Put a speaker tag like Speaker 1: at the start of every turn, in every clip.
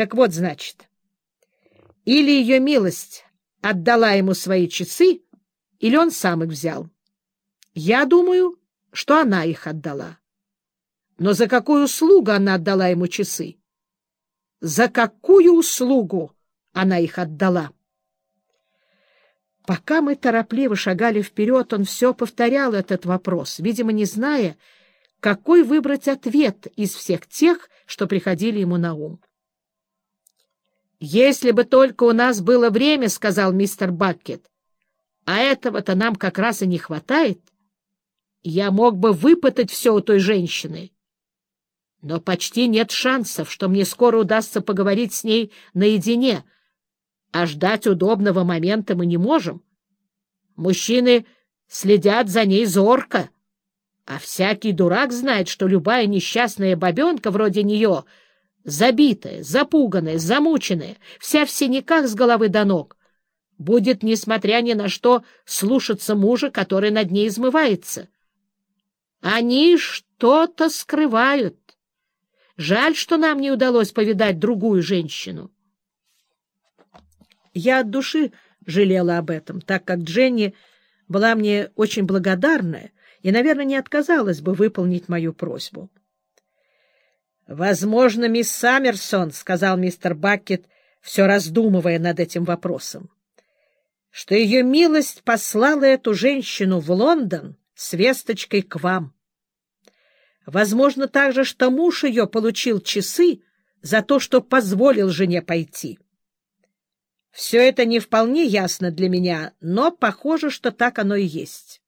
Speaker 1: Так вот, значит, или ее милость отдала ему свои часы, или он сам их взял. Я думаю, что она их отдала. Но за какую услугу она отдала ему часы? За какую услугу она их отдала? Пока мы торопливо шагали вперед, он все повторял этот вопрос, видимо, не зная, какой выбрать ответ из всех тех, что приходили ему на ум. «Если бы только у нас было время, — сказал мистер Баккет, — а этого-то нам как раз и не хватает, я мог бы выпытать все у той женщины. Но почти нет шансов, что мне скоро удастся поговорить с ней наедине, а ждать удобного момента мы не можем. Мужчины следят за ней зорко, а всякий дурак знает, что любая несчастная бабенка вроде нее, забитая, запуганная, замученная, вся в синяках с головы до ног, будет, несмотря ни на что, слушаться мужа, который над ней измывается. Они что-то скрывают. Жаль, что нам не удалось повидать другую женщину. Я от души жалела об этом, так как Дженни была мне очень благодарная и, наверное, не отказалась бы выполнить мою просьбу. «Возможно, мисс Саммерсон», — сказал мистер Баккет, все раздумывая над этим вопросом, что ее милость послала эту женщину в Лондон с весточкой к вам. Возможно также, что муж ее получил часы за то, что позволил жене пойти. Все это не вполне ясно для меня, но похоже, что так оно и есть.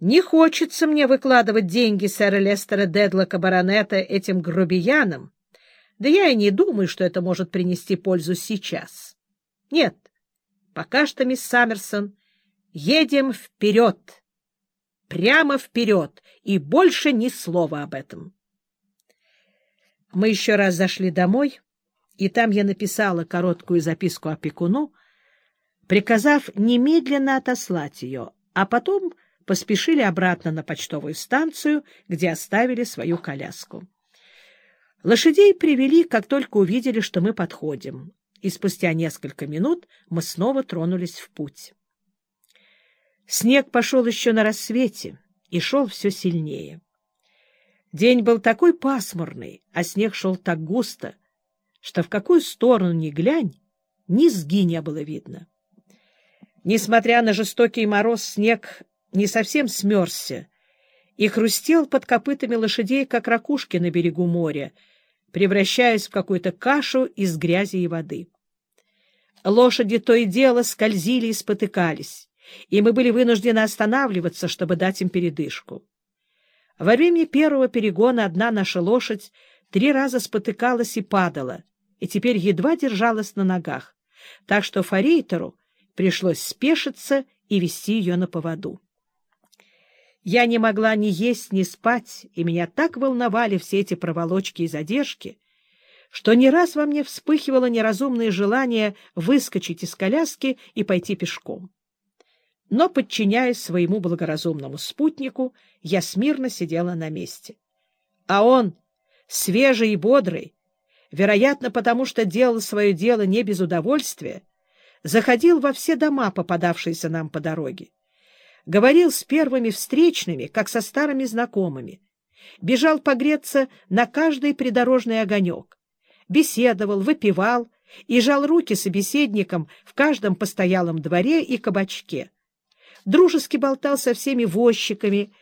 Speaker 1: Не хочется мне выкладывать деньги сэра Лестера Дедлока баронета этим грубиянам, да я и не думаю, что это может принести пользу сейчас. Нет, пока что, мисс Саммерсон, едем вперед, прямо вперед, и больше ни слова об этом. Мы еще раз зашли домой, и там я написала короткую записку опекуну, приказав немедленно отослать ее, а потом поспешили обратно на почтовую станцию, где оставили свою коляску. Лошадей привели, как только увидели, что мы подходим, и спустя несколько минут мы снова тронулись в путь. Снег пошел еще на рассвете и шел все сильнее. День был такой пасмурный, а снег шел так густо, что в какую сторону ни глянь, ни сги не было видно. Несмотря на жестокий мороз, снег не совсем смерзся и хрустел под копытами лошадей, как ракушки на берегу моря, превращаясь в какую-то кашу из грязи и воды. Лошади то и дело скользили и спотыкались, и мы были вынуждены останавливаться, чтобы дать им передышку. Во время первого перегона одна наша лошадь три раза спотыкалась и падала, и теперь едва держалась на ногах, так что форейтеру пришлось спешиться и вести ее на поводу. Я не могла ни есть, ни спать, и меня так волновали все эти проволочки и задержки, что не раз во мне вспыхивало неразумное желание выскочить из коляски и пойти пешком. Но, подчиняясь своему благоразумному спутнику, я смирно сидела на месте. А он, свежий и бодрый, вероятно, потому что делал свое дело не без удовольствия, заходил во все дома, попадавшиеся нам по дороге говорил с первыми встречными, как со старыми знакомыми, бежал погреться на каждый придорожный огонек, беседовал, выпивал и жал руки собеседникам в каждом постоялом дворе и кабачке. Дружески болтал со всеми возчиками,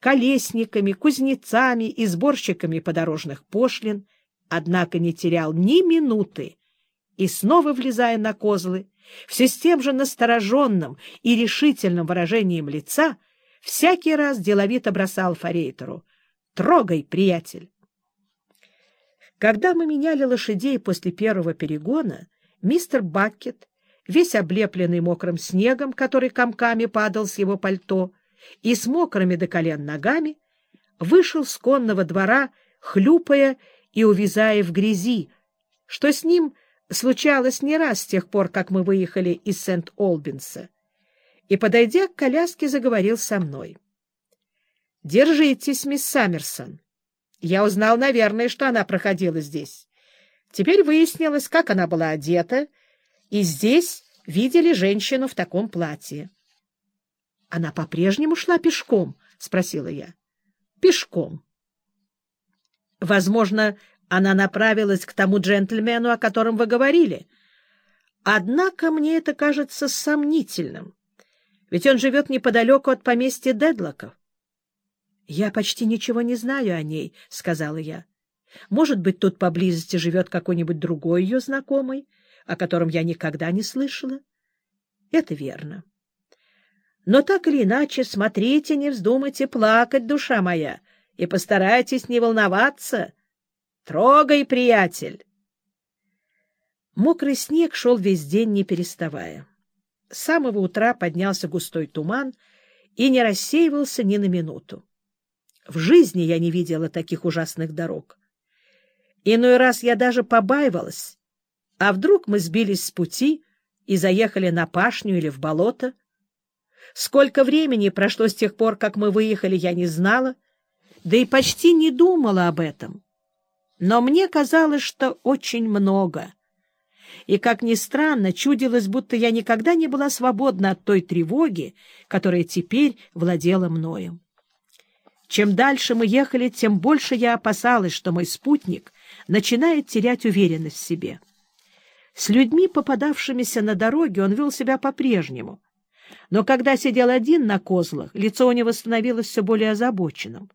Speaker 1: колесниками, кузнецами и сборщиками подорожных пошлин, однако не терял ни минуты и, снова влезая на козлы, все с тем же настороженным и решительным выражением лица всякий раз деловито бросал Форейтеру. «Трогай, приятель!» Когда мы меняли лошадей после первого перегона, мистер Баккет, весь облепленный мокрым снегом, который комками падал с его пальто, и с мокрыми до колен ногами, вышел с конного двора, хлюпая и увязая в грязи, что с ним случалось не раз с тех пор, как мы выехали из Сент-Олбинса, и, подойдя к коляске, заговорил со мной. — Держитесь, мисс Саммерсон. Я узнал, наверное, что она проходила здесь. Теперь выяснилось, как она была одета, и здесь видели женщину в таком платье. — Она по-прежнему шла пешком? — спросила я. — Пешком. Возможно, она направилась к тому джентльмену, о котором вы говорили. Однако мне это кажется сомнительным, ведь он живет неподалеку от поместья Дедлоков. — Я почти ничего не знаю о ней, — сказала я. — Может быть, тут поблизости живет какой-нибудь другой ее знакомый, о котором я никогда не слышала? — Это верно. Но так или иначе, смотрите, не вздумайте плакать, душа моя, и постарайтесь не волноваться. Трогай, приятель! Мокрый снег шел весь день, не переставая. С самого утра поднялся густой туман и не рассеивался ни на минуту. В жизни я не видела таких ужасных дорог. Иной раз я даже побаивалась, а вдруг мы сбились с пути и заехали на пашню или в болото. Сколько времени прошло с тех пор, как мы выехали, я не знала, да и почти не думала об этом. Но мне казалось, что очень много. И, как ни странно, чудилось, будто я никогда не была свободна от той тревоги, которая теперь владела мною. Чем дальше мы ехали, тем больше я опасалась, что мой спутник начинает терять уверенность в себе. С людьми, попадавшимися на дороге, он вел себя по-прежнему. Но когда сидел один на козлах, лицо у него становилось все более озабоченным.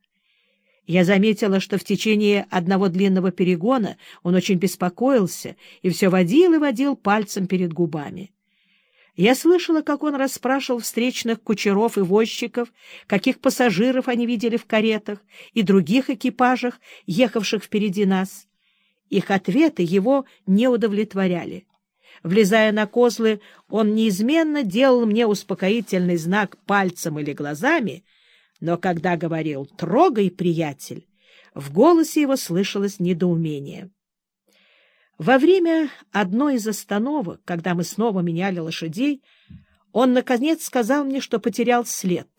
Speaker 1: Я заметила, что в течение одного длинного перегона он очень беспокоился и все водил и водил пальцем перед губами. Я слышала, как он расспрашивал встречных кучеров и возчиков, каких пассажиров они видели в каретах и других экипажах, ехавших впереди нас. Их ответы его не удовлетворяли. Влезая на козлы, он неизменно делал мне успокоительный знак пальцем или глазами, но когда говорил «трогай, приятель», в голосе его слышалось недоумение. Во время одной из остановок, когда мы снова меняли лошадей, он, наконец, сказал мне, что потерял след.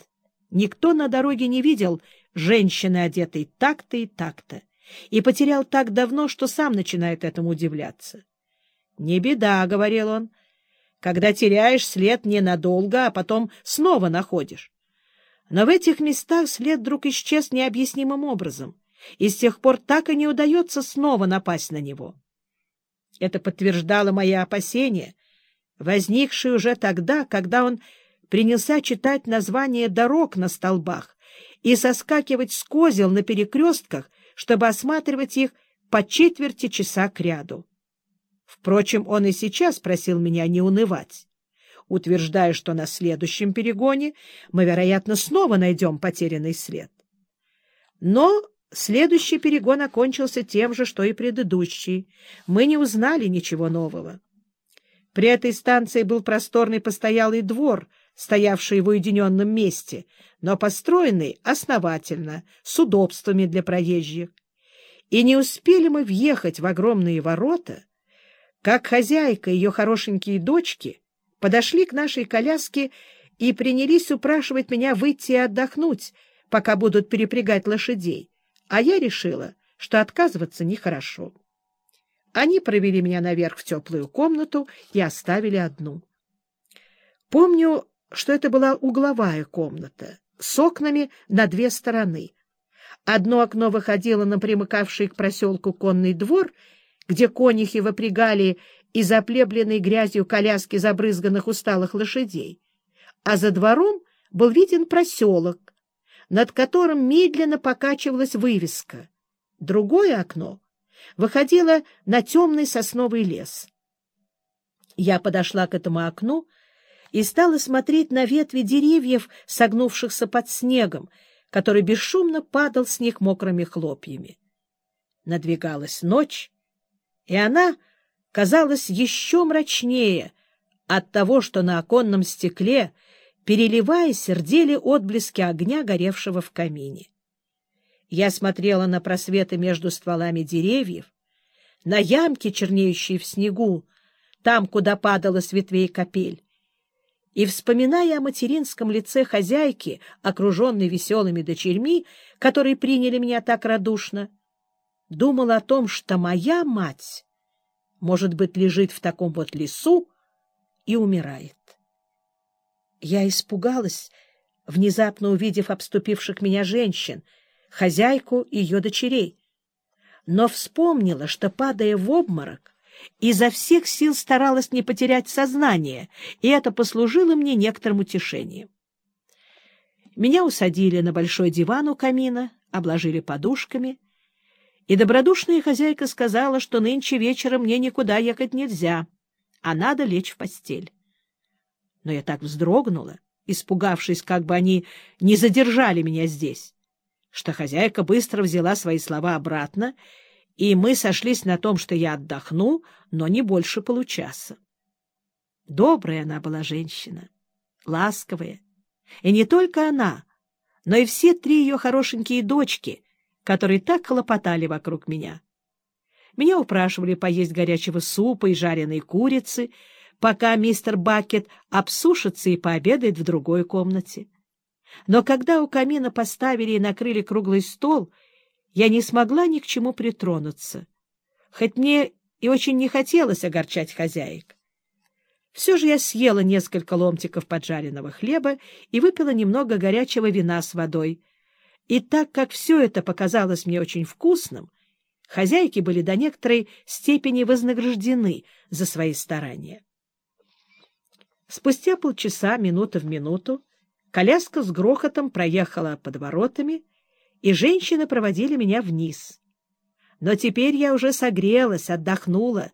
Speaker 1: Никто на дороге не видел женщины, одетой так-то и так-то, и потерял так давно, что сам начинает этому удивляться. — Не беда, — говорил он, — когда теряешь след ненадолго, а потом снова находишь. Но в этих местах след вдруг исчез необъяснимым образом, и с тех пор так и не удается снова напасть на него. Это подтверждало мои опасения, возникшие уже тогда, когда он принялся читать названия дорог на столбах и соскакивать с козел на перекрестках, чтобы осматривать их по четверти часа кряду. Впрочем, он и сейчас просил меня не унывать, утверждая, что на следующем перегоне мы, вероятно, снова найдем потерянный след. Но Следующий перегон окончился тем же, что и предыдущий. Мы не узнали ничего нового. При этой станции был просторный постоялый двор, стоявший в уединенном месте, но построенный основательно, с удобствами для проезжих. И не успели мы въехать в огромные ворота, как хозяйка и ее хорошенькие дочки подошли к нашей коляске и принялись упрашивать меня выйти и отдохнуть, пока будут перепрягать лошадей а я решила, что отказываться нехорошо. Они провели меня наверх в теплую комнату и оставили одну. Помню, что это была угловая комната с окнами на две стороны. Одно окно выходило на примыкавший к проселку конный двор, где конюхи выпрягали из оплебленной грязью коляски забрызганных усталых лошадей, а за двором был виден проселок, над которым медленно покачивалась вывеска. Другое окно выходило на темный сосновый лес. Я подошла к этому окну и стала смотреть на ветви деревьев, согнувшихся под снегом, который бесшумно падал с них мокрыми хлопьями. Надвигалась ночь, и она казалась еще мрачнее от того, что на оконном стекле — переливаясь, сердели отблески огня, горевшего в камине. Я смотрела на просветы между стволами деревьев, на ямки, чернеющие в снегу, там, куда падала с ветвей капель, и, вспоминая о материнском лице хозяйки, окруженной веселыми дочерьми, которые приняли меня так радушно, думала о том, что моя мать может быть, лежит в таком вот лесу и умирает. Я испугалась, внезапно увидев обступивших меня женщин, хозяйку и ее дочерей, но вспомнила, что, падая в обморок, изо всех сил старалась не потерять сознание, и это послужило мне некоторым утешением. Меня усадили на большой диван у камина, обложили подушками, и добродушная хозяйка сказала, что нынче вечером мне никуда ехать нельзя, а надо лечь в постель. Но я так вздрогнула, испугавшись, как бы они не задержали меня здесь, что хозяйка быстро взяла свои слова обратно, и мы сошлись на том, что я отдохну, но не больше получаса. Добрая она была женщина, ласковая. И не только она, но и все три ее хорошенькие дочки, которые так хлопотали вокруг меня. Меня упрашивали поесть горячего супа и жареной курицы, пока мистер Бакет обсушится и пообедает в другой комнате. Но когда у камина поставили и накрыли круглый стол, я не смогла ни к чему притронуться, хоть мне и очень не хотелось огорчать хозяек. Все же я съела несколько ломтиков поджаренного хлеба и выпила немного горячего вина с водой. И так как все это показалось мне очень вкусным, хозяйки были до некоторой степени вознаграждены за свои старания. Спустя полчаса, минута в минуту, коляска с грохотом проехала под воротами, и женщины проводили меня вниз. Но теперь я уже согрелась, отдохнула,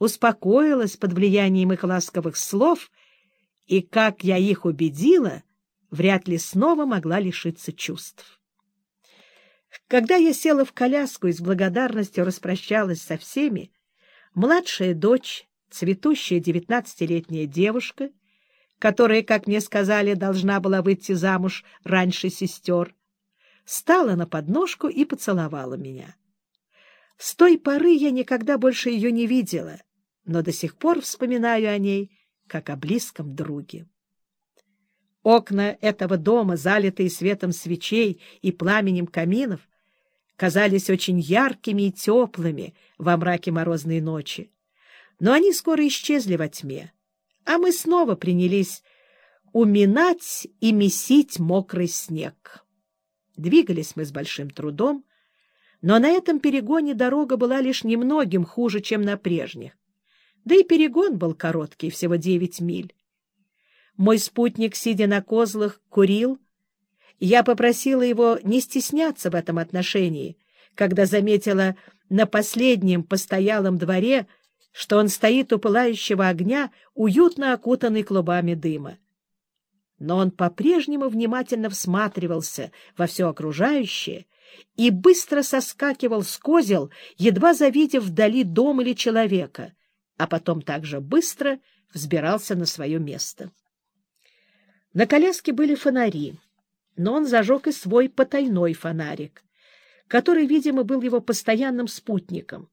Speaker 1: успокоилась под влиянием их ласковых слов, и, как я их убедила, вряд ли снова могла лишиться чувств. Когда я села в коляску и с благодарностью распрощалась со всеми, младшая дочь, цветущая девятнадцатилетняя девушка, которая, как мне сказали, должна была выйти замуж раньше сестер, стала на подножку и поцеловала меня. С той поры я никогда больше ее не видела, но до сих пор вспоминаю о ней, как о близком друге. Окна этого дома, залитые светом свечей и пламенем каминов, казались очень яркими и теплыми во мраке морозной ночи. Но они скоро исчезли во тьме, а мы снова принялись уминать и месить мокрый снег. Двигались мы с большим трудом, но на этом перегоне дорога была лишь немногим хуже, чем на прежних. Да и перегон был короткий, всего девять миль. Мой спутник, сидя на козлах, курил. Я попросила его не стесняться в этом отношении, когда заметила на последнем постоялом дворе, что он стоит у пылающего огня, уютно окутанный клубами дыма. Но он по-прежнему внимательно всматривался во все окружающее и быстро соскакивал с козел, едва завидев вдали дом или человека — а потом также быстро взбирался на свое место. На коляске были фонари, но он зажег и свой потайной фонарик, который, видимо, был его постоянным спутником,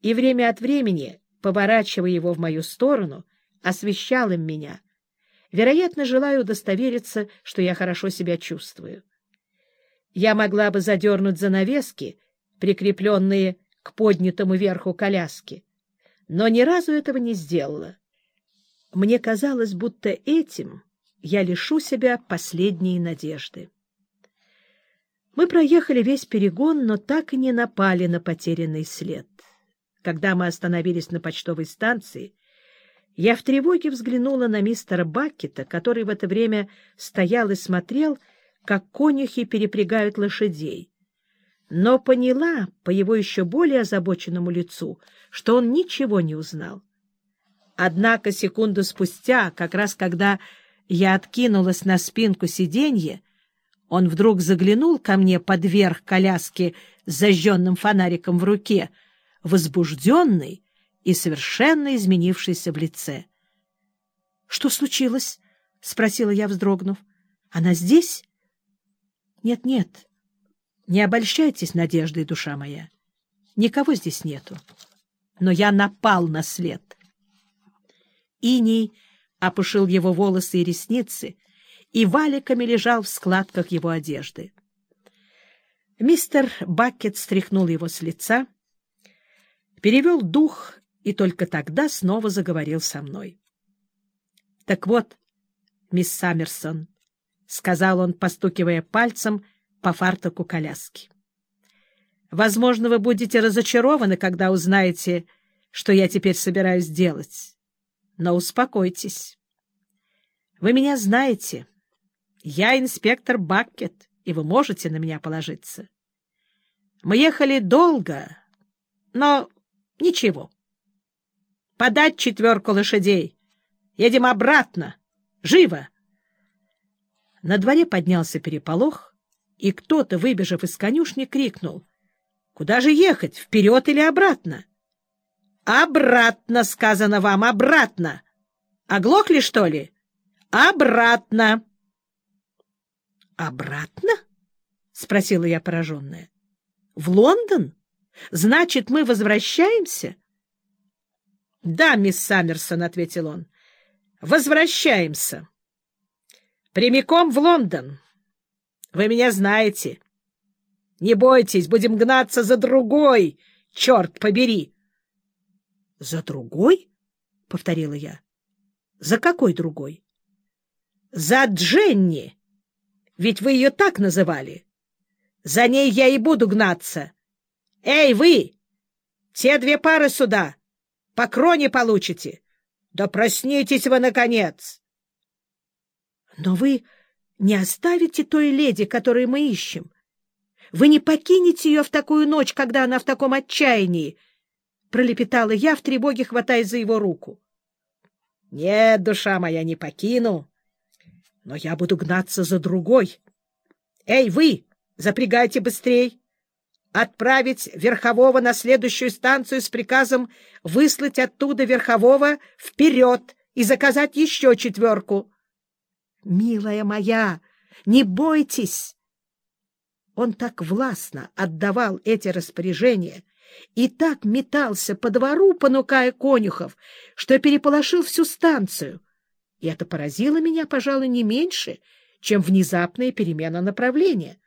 Speaker 1: и время от времени, поворачивая его в мою сторону, освещал им меня, вероятно, желая удостовериться, что я хорошо себя чувствую. Я могла бы задернуть занавески, прикрепленные к поднятому верху коляски, но ни разу этого не сделала. Мне казалось, будто этим я лишу себя последней надежды. Мы проехали весь перегон, но так и не напали на потерянный след. Когда мы остановились на почтовой станции, я в тревоге взглянула на мистера Баккета, который в это время стоял и смотрел, как конюхи перепрягают лошадей но поняла по его еще более озабоченному лицу, что он ничего не узнал. Однако секунду спустя, как раз когда я откинулась на спинку сиденья, он вдруг заглянул ко мне под верх коляски с зажженным фонариком в руке, возбужденный и совершенно изменившийся в лице. — Что случилось? — спросила я, вздрогнув. — Она здесь? Нет, — Нет-нет, не обольщайтесь надеждой, душа моя. Никого здесь нету. Но я напал на след. Иний опушил его волосы и ресницы и валиками лежал в складках его одежды. Мистер Бакет стряхнул его с лица, перевел дух и только тогда снова заговорил со мной. — Так вот, мисс Саммерсон, — сказал он, постукивая пальцем по фартуку коляски. — Возможно, вы будете разочарованы, когда узнаете, что я теперь собираюсь делать. Но успокойтесь. Вы меня знаете. Я инспектор Баккет, и вы можете на меня положиться. Мы ехали долго, но ничего. Подать четверку лошадей. Едем обратно. Живо! На дворе поднялся переполох, и кто-то, выбежав из конюшни, крикнул. — Куда же ехать, вперед или обратно? — Обратно, сказано вам, обратно! Оглохли, что ли? Обратно! — Обратно? — спросила я пораженная. — В Лондон? Значит, мы возвращаемся? — Да, мисс Саммерсон, — ответил он. — Возвращаемся. Прямиком в Лондон. Вы меня знаете. Не бойтесь, будем гнаться за другой, черт побери. — За другой? — повторила я. — За какой другой? — За Дженни. Ведь вы ее так называли. За ней я и буду гнаться. Эй, вы! Те две пары сюда. По кроне получите. Да проснитесь вы, наконец! Но вы не оставите той леди, которую мы ищем. Вы не покинете ее в такую ночь, когда она в таком отчаянии, — пролепетала я в тревоге, хватаясь за его руку. — Нет, душа моя, не покину, но я буду гнаться за другой. Эй, вы, запрягайте быстрей! Отправить Верхового на следующую станцию с приказом выслать оттуда Верхового вперед и заказать еще четверку. «Милая моя, не бойтесь!» Он так властно отдавал эти распоряжения и так метался по двору, понукая конюхов, что переполошил всю станцию. И это поразило меня, пожалуй, не меньше, чем внезапная перемена направления.